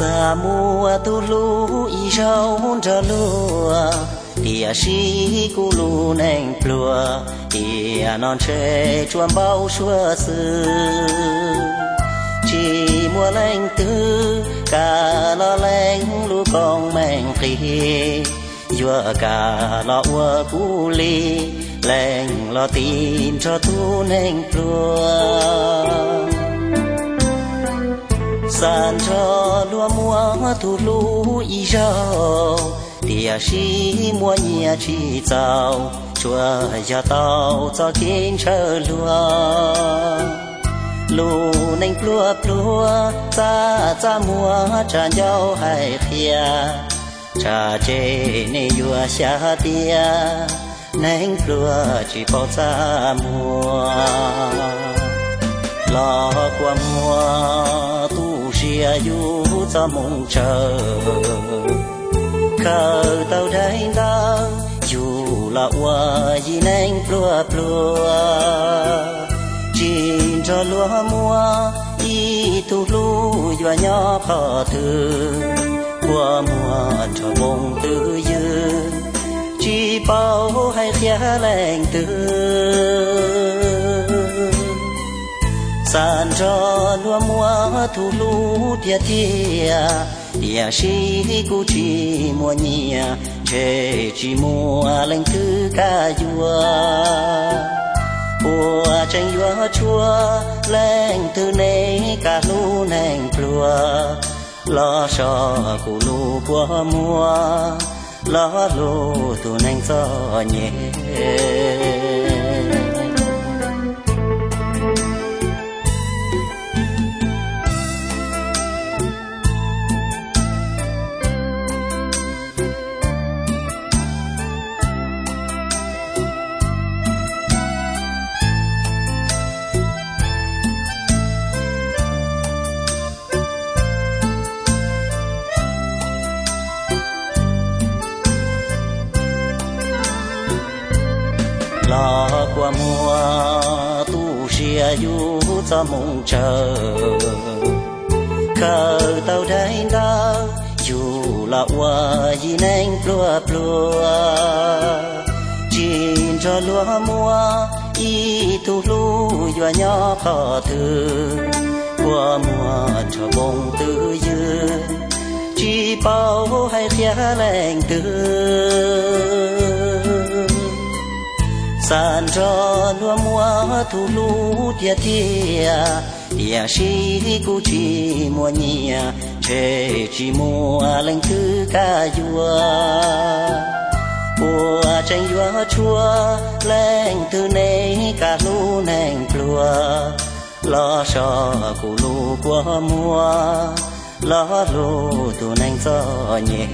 sa mua tu lu y rau ra lúa tia si cu lu neng plua tia non che chuan bao xua sư chỉ mua lanh tư cả lo lanh lu con mang khi vừa cả lo ua cu li lành lo tin cho tu neng plua san cho lúa mua thu lú y rau. Tia à si mua nhia chi tàu chua ya tàu cho kiến chờ lúa. Lú nành plua plua cha cha mua trà nhau hay thia. Cha chê nê yua xa tia, nành plua chỉ bao cha mua lo qua mua tu xia cho mong chờ. Khờ tàu đây đó dù là qua gì nên plua plua chỉ cho lúa mua y tu lu và nhỏ phò thư qua mùa cho bông tư dư, chỉ bao hay khía lành tư san cho lúa mua thu lu thia thia. Tia si cu chi mua nhia chê chi mua lên thứ ca dua bùa tranh dùa chua lên từ nay ca lu nành plua lo cho cụ lu của mua lo lu tu nành gió nhẹ mùa tu xia yu cho mong chờ khờ tàu đây đó dù là qua gì nên plua plua chín cho lúa mua, y tu lu dọa nhỏ khó thư qua mùa cho bông tư dư, chỉ bao hay khía lành tư san cho lúa mua thu lú tia tia tia si cu chi mua nhia chê chi mua lên thứ ca dùa bùa tranh dùa chua lên thứ này ca lú neng plua lo cho cu lú qua mua lo lú tu neng gió nhẹ